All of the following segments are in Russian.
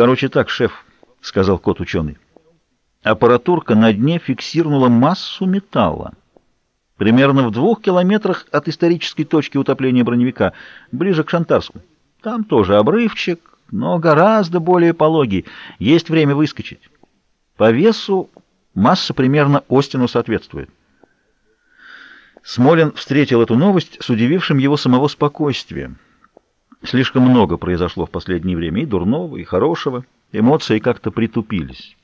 Короче так, шеф, — сказал кот-ученый. Аппаратурка на дне фиксировала массу металла. Примерно в двух километрах от исторической точки утопления броневика, ближе к Шантарску. Там тоже обрывчик, но гораздо более пологий. Есть время выскочить. По весу масса примерно Остину соответствует. Смолин встретил эту новость с удивившим его самого спокойствием. Слишком много произошло в последнее время, и дурного, и хорошего. Эмоции как-то притупились.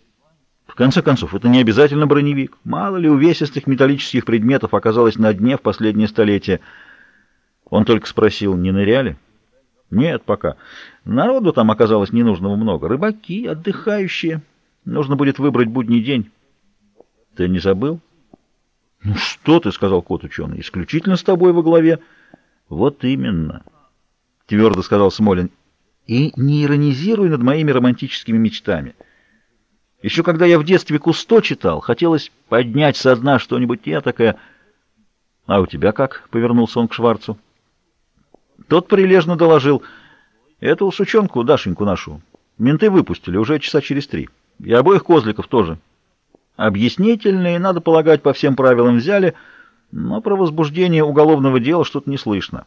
В конце концов, это не обязательно броневик. Мало ли увесистых металлических предметов оказалось на дне в последнее столетие. Он только спросил, не ныряли? Нет, пока. Народу там оказалось ненужного много. Рыбаки, отдыхающие. Нужно будет выбрать будний день. Ты не забыл? Ну что ты, сказал кот-ученый, исключительно с тобой во главе. Вот именно, твердо сказал Смолин. И не иронизируй над моими романтическими мечтами. Еще когда я в детстве Кусто читал, хотелось поднять со дна что-нибудь я такая. А у тебя как? Повернулся он к Шварцу. Тот прилежно доложил. Эту сучонку, Дашеньку нашу, менты выпустили уже часа через три. И обоих козликов тоже. Объяснительные, надо полагать, по всем правилам взяли, но про возбуждение уголовного дела что-то не слышно.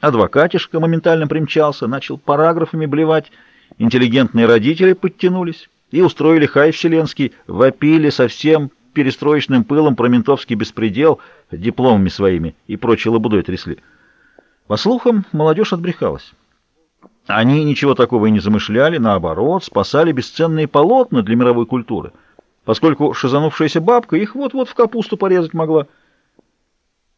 Адвокатишка моментально примчался, начал параграфами блевать, интеллигентные родители подтянулись и устроили хай вселенский, вопили совсем перестроечным пылом про ментовский беспредел, дипломами своими и прочей лабудой трясли. По слухам, молодежь отбрехалась. Они ничего такого и не замышляли, наоборот, спасали бесценные полотна для мировой культуры, поскольку шизанувшаяся бабка их вот-вот в капусту порезать могла.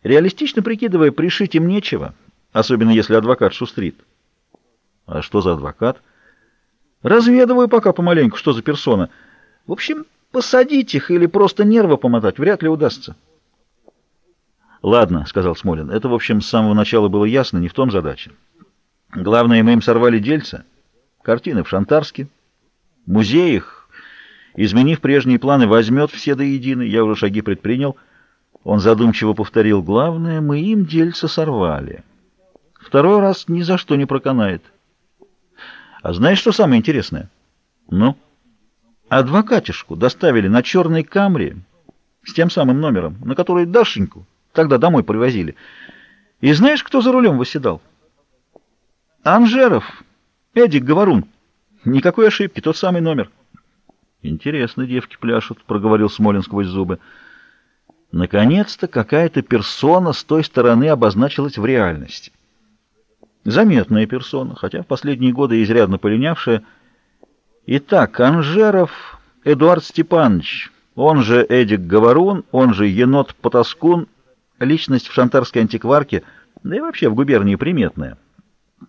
Реалистично прикидывая, пришить им нечего, особенно если адвокат шустрит. А что за адвокат? Разведываю пока помаленьку, что за персона. В общем, посадить их или просто нервы помотать вряд ли удастся. «Ладно», — сказал Смолин, — «это, в общем, с самого начала было ясно, не в том задача. Главное, мы им сорвали дельца, картины в Шантарске, музей их, изменив прежние планы, возьмет все до единой, я уже шаги предпринял». Он задумчиво повторил, «Главное, мы им дельца сорвали. Второй раз ни за что не проканает». «А знаешь, что самое интересное?» «Ну?» «Адвокатишку доставили на черной камре с тем самым номером, на который Дашеньку Тогда домой привозили. И знаешь, кто за рулем восседал? Анжеров. Эдик Говорун. Никакой ошибки, тот самый номер. Интересно, девки пляшут, проговорил Смолин сквозь зубы. Наконец-то какая-то персона с той стороны обозначилась в реальности. Заметная персона, хотя в последние годы изрядно полинявшая. Итак, Анжеров Эдуард Степанович, он же Эдик Говорун, он же Енот Потаскун, Личность в шантарской антикварке, да и вообще в губернии приметная.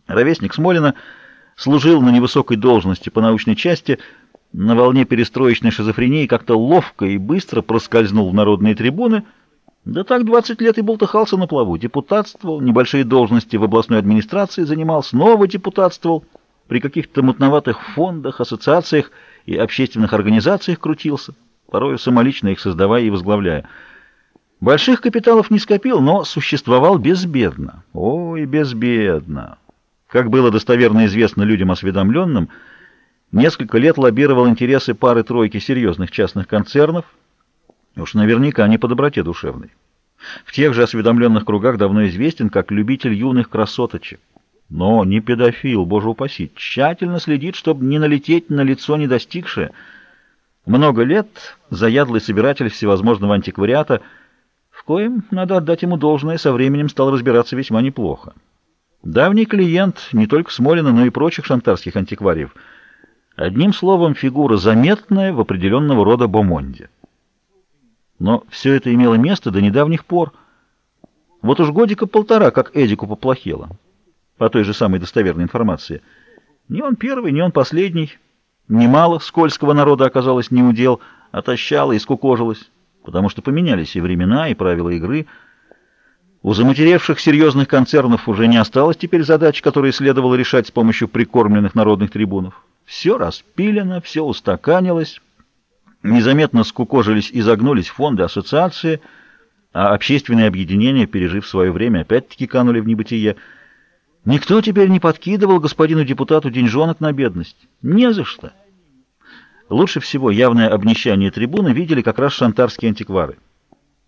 Ровесник Смолина служил на невысокой должности по научной части, на волне перестроечной шизофрении как-то ловко и быстро проскользнул в народные трибуны, да так 20 лет и болтыхался на плаву, депутатствовал, небольшие должности в областной администрации занимал, снова депутатствовал, при каких-то мутноватых фондах, ассоциациях и общественных организациях крутился, порой самолично их создавая и возглавляя. Больших капиталов не скопил, но существовал безбедно. Ой, безбедно. Как было достоверно известно людям осведомленным, несколько лет лоббировал интересы пары-тройки серьезных частных концернов, уж наверняка не по доброте душевной. В тех же осведомленных кругах давно известен как любитель юных красоточек. Но не педофил, боже упаси, тщательно следит, чтобы не налететь на лицо недостигшее. Много лет заядлый собиратель всевозможного антиквариата – коим, надо отдать ему должное, со временем стал разбираться весьма неплохо. Давний клиент не только Смолина, но и прочих шантарских антиквариев. Одним словом, фигура заметная в определенного рода бомонде. Но все это имело место до недавних пор. Вот уж годика полтора, как Эдику поплохело. По той же самой достоверной информации. Не он первый, не он последний. Немало скользкого народа оказалось не удел, отощало и скукожилось потому что поменялись и времена, и правила игры. У заматеревших серьезных концернов уже не осталось теперь задач, которые следовало решать с помощью прикормленных народных трибунов. Все распилено, все устаканилось, незаметно скукожились и загнулись фонды, ассоциации, а общественные объединения, пережив свое время, опять-таки канули в небытие. Никто теперь не подкидывал господину депутату деньжонок на бедность. Не за что. Лучше всего явное обнищание трибуны видели как раз шантарские антиквары.